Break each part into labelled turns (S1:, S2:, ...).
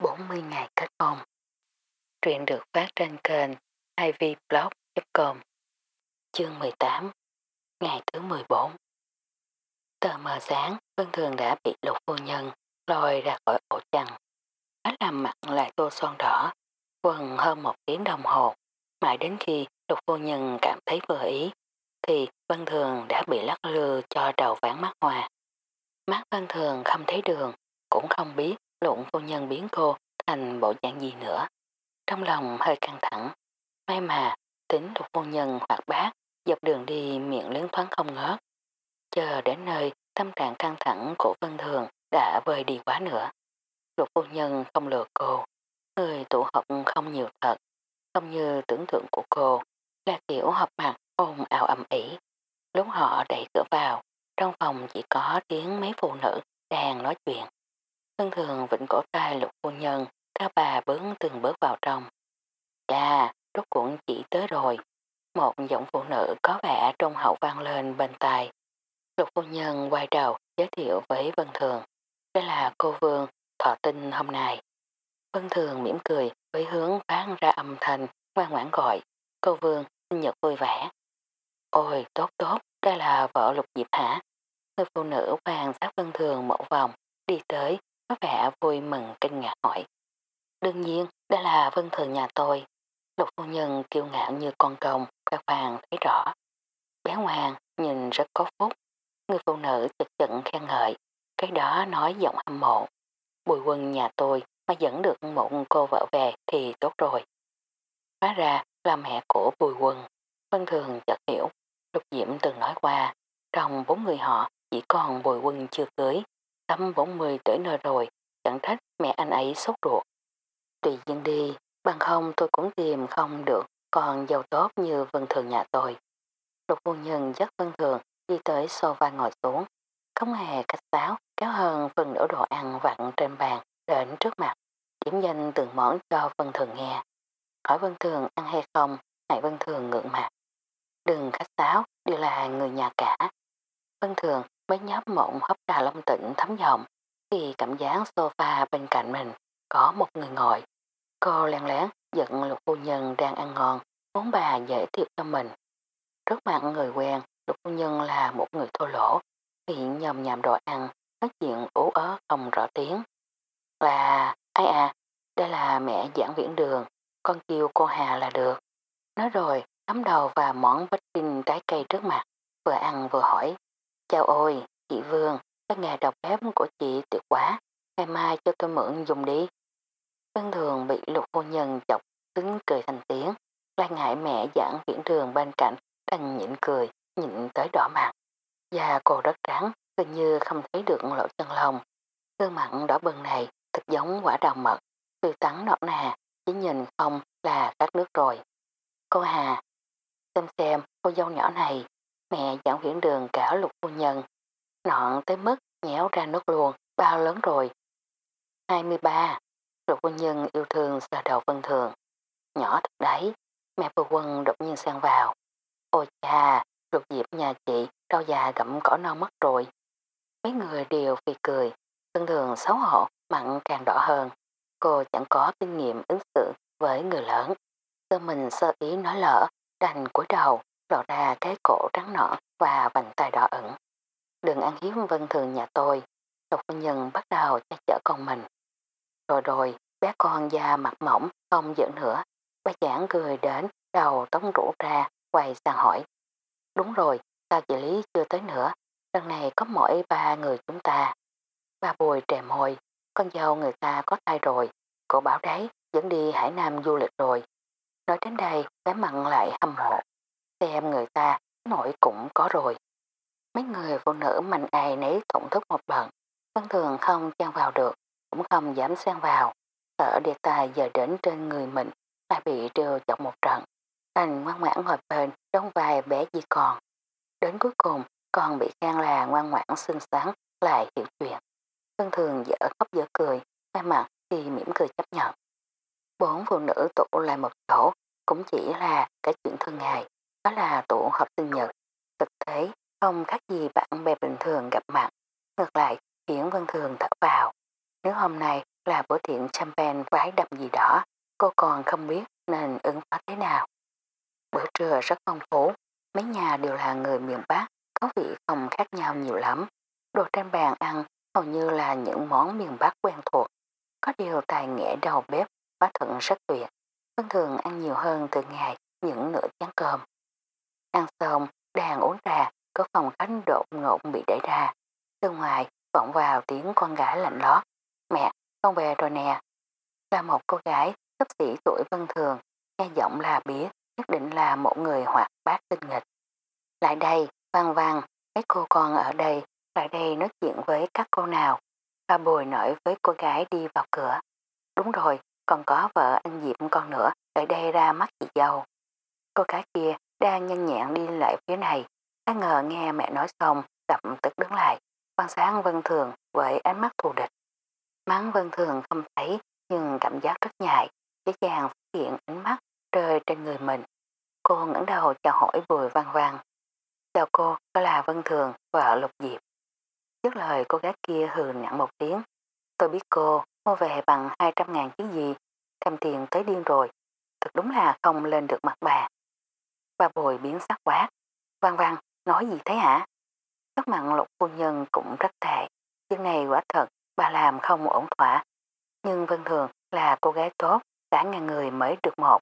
S1: 40 ngày kết hôn. Truyện được phát trên kênh ivblog.com Chương 18 Ngày thứ 14 Tờ mờ sáng, Vân Thường đã bị lục phu nhân lôi ra khỏi ổ chăn. Nó làm mặt lại tô son đỏ, quần hơn một tiếng đồng hồ. Mãi đến khi lục phu nhân cảm thấy vừa ý, thì Vân Thường đã bị lắc lư cho đầu ván mắt hòa. Mắt Vân Thường không thấy đường, cũng không biết luận phu nhân biến cô thành bộ dạng gì nữa. Trong lòng hơi căng thẳng, may mà tính được phu nhân hoạt bát, dọc đường đi miệng lớn thoáng không ngớt. Chờ đến nơi tâm trạng căng thẳng của Vân Thường đã vơi đi quá nữa. Lục phu nhân không lừa cô, người tụ học không nhiều thật, không như tưởng tượng của cô, là kiểu họp mặt ồn ào ầm ĩ. Lúc họ đẩy cửa vào, trong phòng chỉ có tiếng mấy phụ nữ đang nói chuyện. Vân thường vịnh cổ tay lục phu nhân, theo bà bước từng bước vào trong. Chà, rốt cuộn chỉ tới rồi. Một giọng phụ nữ có vẻ trong hậu vang lên bên tai. Lục phu nhân quay đầu giới thiệu với Vân Thường. Đây là cô Vương thọ tinh hôm nay. Vân Thường mỉm cười với hướng phát ra âm thanh ngoan ngoãn gọi. Cô Vương sinh nhật vui vẻ. Ôi tốt tốt, đây là vợ lục diệp hả? Người phụ nữ hoàng sát Vân Thường một vòng, đi tới, có vẻ vui mừng kinh ngạc hỏi. Đương nhiên, đây là Vân Thường nhà tôi. Lục phu nhân kiêu ngạo như con công, các vàng thấy rõ. Bé ngoan, nhìn rất có phúc. Người phụ nữ chật chận khen ngợi, cái đó nói giọng hâm mộ. Bùi quân nhà tôi mà dẫn được một cô vợ về thì tốt rồi. Hóa ra là mẹ của bùi quân. Vân thường chợt hiểu, Lục Diễm từng nói qua, trong bốn người họ chỉ còn bùi quân chưa cưới, tấm 40 tuổi nơi rồi, chẳng trách mẹ anh ấy sốt ruột. Tùy dân đi, bằng không tôi cũng tìm không được còn giàu tốt như Vân Thường nhà tôi. Lục vô nhân dắt Vân Thường đi tới sofa ngồi xuống, không hề cách sáo kéo hơn phần nửa đồ ăn vặn trên bàn đến trước mặt, điểm danh từng món cho Vân Thường nghe. Hỏi Vân Thường ăn hay không, hãy Vân Thường ngượng mặt. Đừng khách sáo, đều là người nhà cả. Vân Thường mới nhấp mộng hấp trà long tịnh thấm giọng thì cảm giác sofa bên cạnh mình có một người ngồi. Cô lén lén giận lục phu nhân đang ăn ngon, muốn bà dễ thiệu cho mình. Trước mặt người quen, lục phu nhân là một người thô lỗ, miệng nhầm nhầm đồ ăn, nói chuyện ủ ớ không rõ tiếng. Là, ai à, đây là mẹ giảng viễn đường, con kêu cô Hà là được. Nói rồi, cắm đầu và món bánh trinh trái cây trước mặt, vừa ăn vừa hỏi. Chào ôi, chị Vương, cái nghề đọc bếp của chị tuyệt quá, ngày mai cho tôi mượn dùng đi. Vân thường bị lục phu nhân chọc cứng cười thành tiếng, Lai ngại mẹ giảng viễn đường bên cạnh, đành nhịn cười, nhịn tới đỏ mặt. Da cô rất trắng, gần như không thấy được lỗ chân lông. Gương mặn đỏ bừng này thật giống quả đào mật, tươi tắn nọt nà, chỉ nhìn không là khát nước rồi. Cô Hà, xem xem cô dâu nhỏ này, mẹ dặn viễn đường cảo lục phu nhân, nọn tới mức nhéo ra nước luôn, bao lớn rồi. 23. Lục phu nhân yêu thương sờ đầu vân thường. Nhỏ thật đấy, mẹ phu quân đột nhiên sang vào. Ôi cha, lục diệp nhà chị, đau già gặm cỏ non mất rồi. Mấy người đều phì cười, vân thường xấu hổ, mặn càng đỏ hơn. Cô chẳng có kinh nghiệm ứng xử với người lớn. Cơ mình sơ ý nói lỡ, đành cúi đầu, lộ ra cái cổ trắng nõn và vành tay đỏ ẩn. Đừng ăn hiếp vân thường nhà tôi. Lục phu nhân bắt đầu che chở con mình. Rồi rồi, bé con da mặt mỏng, không giỡn nữa. Bà giảng cười đến, đầu tống rũ ra, quay sang hỏi. Đúng rồi, sao chị Lý chưa tới nữa? Lần này có mỗi ba người chúng ta. Ba bùi trề môi, con dâu người ta có thai rồi. Cô bảo đấy, dẫn đi Hải Nam du lịch rồi. Nói đến đây, bé mặn lại hâm mộ. Xem người ta, nổi cũng có rồi. Mấy người phụ nữ mạnh ai nấy thủng thức một lần. Vân thường không chen vào được, cũng không dám xen vào. Sợ đề tài giờ đến trên người mình lại bị trêu chọc một trận. thành ngoan ngoãn ngồi bên trong vài bé gì còn. Đến cuối cùng, còn bị khen là ngoan ngoãn xinh xắn lại hiểu chuyện. Vân thường dở khóc dở cười, mai mặt thì mỉm cười chấp nhận. Bốn phụ nữ tụ lại một chỗ cũng chỉ là cái chuyện thường ngày, đó là tụ họp sinh nhật. Thực tế, không khác gì bạn bè bình thường gặp mặt, ngược lại khiến Vân Thường thở vào. Nếu hôm nay là bữa tiệc champagne vái đậm gì đó, cô còn không biết nên ứng phó thế nào. Bữa trưa rất phong phú, mấy nhà đều là người miền Bắc, có vị không khác nhau nhiều lắm. Đồ trên bàn ăn hầu như là những món miền Bắc quen thuộc. Có điều tài nghệ đầu bếp quá thận rất tuyệt. Vân thường ăn nhiều hơn từ ngày những nửa chén cơm. Ăn xong, đang uống trà, có phòng khách đột ngột bị đẩy ra. Từ ngoài, vọng vào tiếng con gái lạnh lót. Mẹ, con về rồi nè. Là một cô gái, cấp xỉ tuổi vân thường, nghe giọng là biết, nhất định là một người hoạt bát tinh nghịch. Lại đây, văn văn, mấy cô con ở đây, lại đây nói chuyện với các cô nào. Ba bồi nổi với cô gái đi vào cửa. Đúng rồi, còn có vợ anh Diệp con nữa, lại đây ra mắt chị dâu. Cô gái kia đang nhanh nhẹn đi lại phía này, ai ngờ nghe mẹ nói xong, đập tức đứng lại, quan sát Vân Thường với ánh mắt thù địch. Mắng Vân Thường không thấy, nhưng cảm giác rất nhạy, dễ dàng phát hiện ánh mắt rơi trên người mình. Cô ngẩng đầu chào hỏi Bùi Văn Văn. Chào cô, đó là Vân Thường, vợ Lục Diệp. Trước lời cô gái kia hừ nặng một tiếng. Tôi biết cô mua về bằng 200 ngàn chứ gì, thêm tiền tới điên rồi. Thật đúng là không lên được mặt bà. Bà bồi biến sắc quát. Văn văn, nói gì thế hả? Các mặn lục phu nhân cũng rất tệ. Chuyện này quả thật, bà làm không ổn thỏa. Nhưng Vân Thường là cô gái tốt, cả ngàn người mới được một.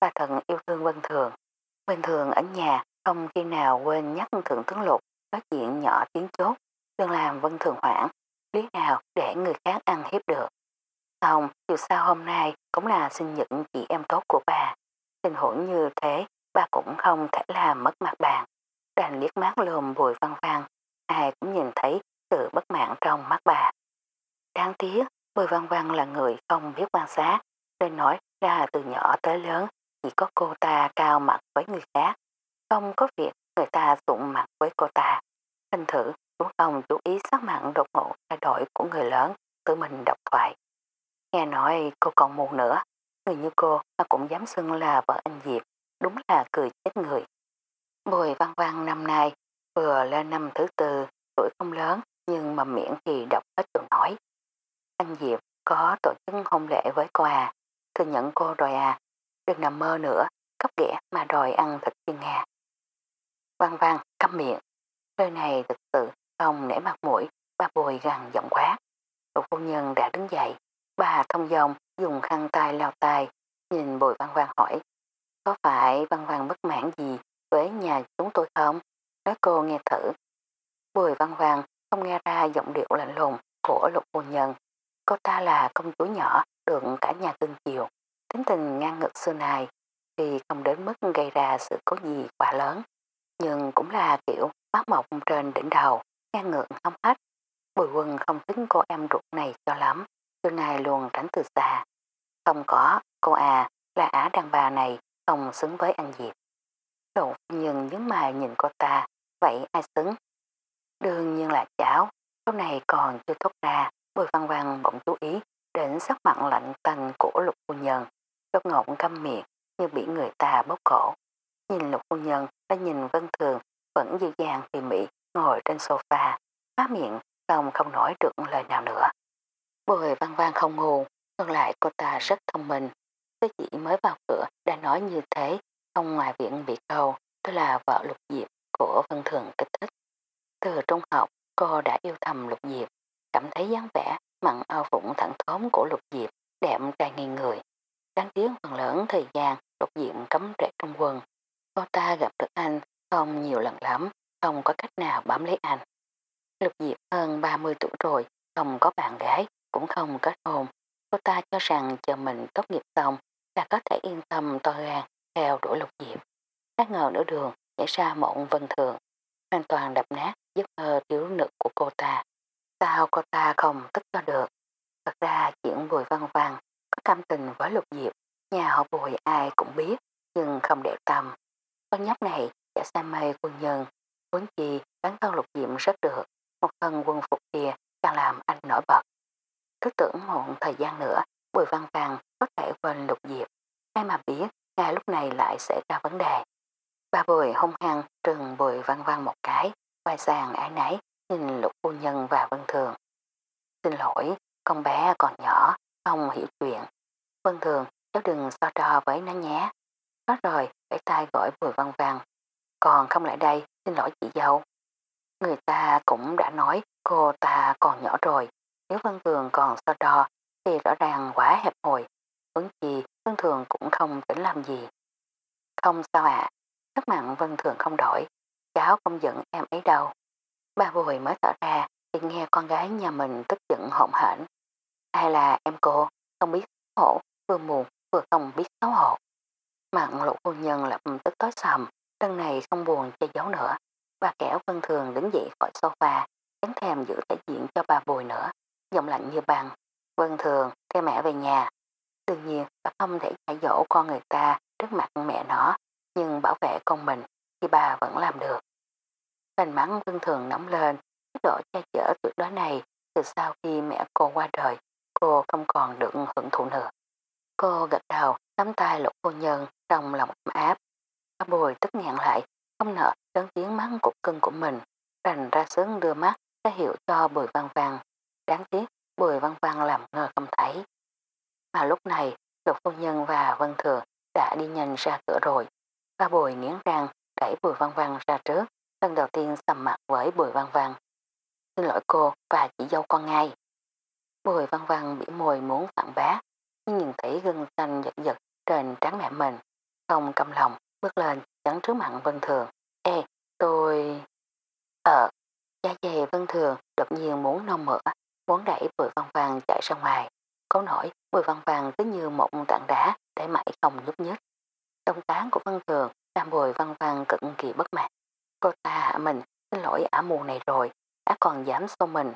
S1: Bà thần yêu thương Vân Thường. Vân Thường ở nhà không khi nào quên nhắc Thượng tướng Lục nói chuyện nhỏ tiếng chốt, đừng làm Vân Thường hoảng, lý nào để người khác ăn hiếp được. Xong, dù sao hôm nay cũng là sinh nhật chị em tốt của bà. Tình huống như thế, bà cũng không thể làm mất mặt bạn. Đành liếc mắt lùm bùi văn văn, ai cũng nhìn thấy sự bất mãn trong mắt bà. Đáng tiếc, bùi văn văn là người không biết quan sát, nên nói ra từ nhỏ tới lớn chỉ có cô ta cao mặt với người khác. Không có việc người ta tụng mặt với cô ta. Hình thử cũng không chú ý sắc mặn đột ngột thay đổi của người lớn, tự mình đọc thoại. Nghe nói cô còn mù nữa, người như cô mà cũng dám xưng là vợ anh Diệp, đúng là cười chết người. Bùi văn văn năm nay vừa lên năm thứ tư, tuổi không lớn nhưng mà miệng thì đọc hết chỗ nói. Anh Diệp có tổ chức hôn lễ với cô à, thừa nhận cô rồi à, đừng nằm mơ nữa, cấp ghẻ mà đòi ăn thịt thiên Nga. Văn văn, câm miệng, nơi này thực sự không nể mặt mũi, ba bùi gằn giọng quát. Lục phu nhân đã đứng dậy, bà thông dòng dùng khăn tay lao tay, nhìn bùi văn văn hỏi, có phải văn văn bất mãn gì với nhà chúng tôi không? Nói cô nghe thử. Bùi văn văn không nghe ra giọng điệu lạnh lùng của lục phu nhân. Cô ta là công chúa nhỏ được cả nhà cưng chiều. Tính tình ngang ngực xưa này thì không đến mức gây ra sự cố gì quá lớn. Nhưng cũng là kiểu mắt mọc trên đỉnh đầu, ngang ngược không hết. Bùi quân không tính cô em ruột này cho lắm, xưa này luôn tránh từ xa. Không có, cô à, là á đàn bà này không xứng với anh Diệp. Lộ nhân nhớ mày nhìn cô ta, vậy ai xứng? Đương nhiên là cháu, lúc này còn chưa thốt ra, bùi văn văn bỗng chú ý đến sắc mặt lạnh tanh của lục phu nhân, đốt ngọng căm miệng như bị người ta bóp cổ. Nhìn lục phu nhân đã nhìn vân thường vẫn dư dàng tỉ mỉ ngồi trên sofa, má miệng xong không nói được lời nào nữa. Bùi văn văn không ngu, ngược lại cô ta rất thông minh. Tôi chỉ mới vào cửa đã nói như thế, không ngoài viện bị câu, tôi là vợ lục diệp của vân thường kích thích. Từ trung học, cô đã yêu thầm lục diệp, cảm thấy dáng vẻ mặn ao phụng thẳng thốn của lục diệp, đẹp trai nghi người. Đáng tiếc phần lớn thời gian lục diệp cấm rễ trong quân. Cô ta gặp được anh không nhiều lần lắm, không có cách nào bám lấy anh. Lục diệp hơn 30 tuổi rồi, không có bạn gái, cũng không kết hôn. Cô ta cho rằng chờ mình tốt nghiệp xong là có thể yên tâm to gan theo đuổi lục diệp. Các ngờ nửa đường nhảy ra mộng vân thường, hoàn toàn đập nát giấc mơ thiếu nữ của cô ta. Sao cô ta không tức cho được? Thật ra chuyện bùi văn văn có cam tình với lục diệp, nhà họ bùi ai cũng biết, nhưng không để tâm. Con nhóc này đã say mê quân nhân, huống chi bản thân lục diệp rất được, một thân quân phục kia càng làm anh nổi bật. Cứ tưởng một thời gian nữa, bùi văn văn có thể quên lục diệp, ai mà biết ngay lúc này lại xảy ra vấn đề. Ba bồi hung hăng trừng bồi văn văn một cái, quay sang ái nấy nhìn lục phu nhân và vân thường. Xin lỗi, con bé còn nhỏ, không hiểu chuyện. Vân thường, cháu đừng so đo với nó nhé. Nói rồi, bẻ tay gọi Bùi Văn Văn. Còn không lại đây, xin lỗi chị dâu. Người ta cũng đã nói cô ta còn nhỏ rồi. Nếu Vân Thường còn so đo thì rõ ràng quá hẹp hòi. Ứng gì Vân Thường cũng không tính làm gì. Không sao ạ. À. Sắc mặn Vân Thường không đổi. Cháu không giận em ấy đâu. Ba vùi mới thở ra thì nghe con gái nhà mình tức giận hỗn hển. Ai là em cô không biết xấu hổ, vừa buồn vừa không biết xấu hổ. Mặn lục phu nhân lập tức tối sầm, lần này không buồn che giấu nữa. Bà kẻo Vân Thường đứng dậy khỏi sofa, chẳng thèm giữ thể diện cho bà bùi nữa, giọng lạnh như băng. Vân Thường, theo mẹ về nhà. Đương nhiên, bà không thể dạy dỗ con người ta trước mặt mẹ nó, nhưng bảo vệ con mình thì bà vẫn làm được. Hình mắng Vân Thường nóng lên, cái độ che chở tuyệt đối này từ sau khi mẹ cô qua đời, cô không còn được hưởng thụ nữa. Cô gật đầu, nắm tay lục cô nhân trong lòng ấm áp. Bà bùi tức nghẹn lại, không nợ lớn tiếng mắng cục cưng của mình, đành ra sớm đưa mắt ra hiệu cho bùi văn văn. Đáng tiếc, bùi văn văn làm ngờ không thấy. Mà lúc này, lục phu nhân và vân thừa đã đi nhanh ra cửa rồi. Ba bùi nghiến răng, đẩy bùi văn văn ra trước, lần đầu tiên sầm mặt với bùi văn văn. Xin lỗi cô và chị dâu con ngay. Bùi văn văn bị môi muốn phản bác, nhưng nhìn thấy gân xanh giật giật trên trán mẹ mình. Không cầm lòng, bước lên, chắn trước mặt Vân Thường. Ê, tôi... Ờ, da dày Vân Thường đột nhiên muốn nông mỡ, muốn đẩy Bùi Văn Văn chạy ra ngoài. Câu nổi, Bùi Văn Văn cứ như một tảng đá để mãi không nhúc nhích. Động tán của Vân Thường làm Bùi Văn Văn cực kỳ bất mãn. Cô ta hạ mình, xin lỗi ả mù này rồi, ả còn dám xô mình,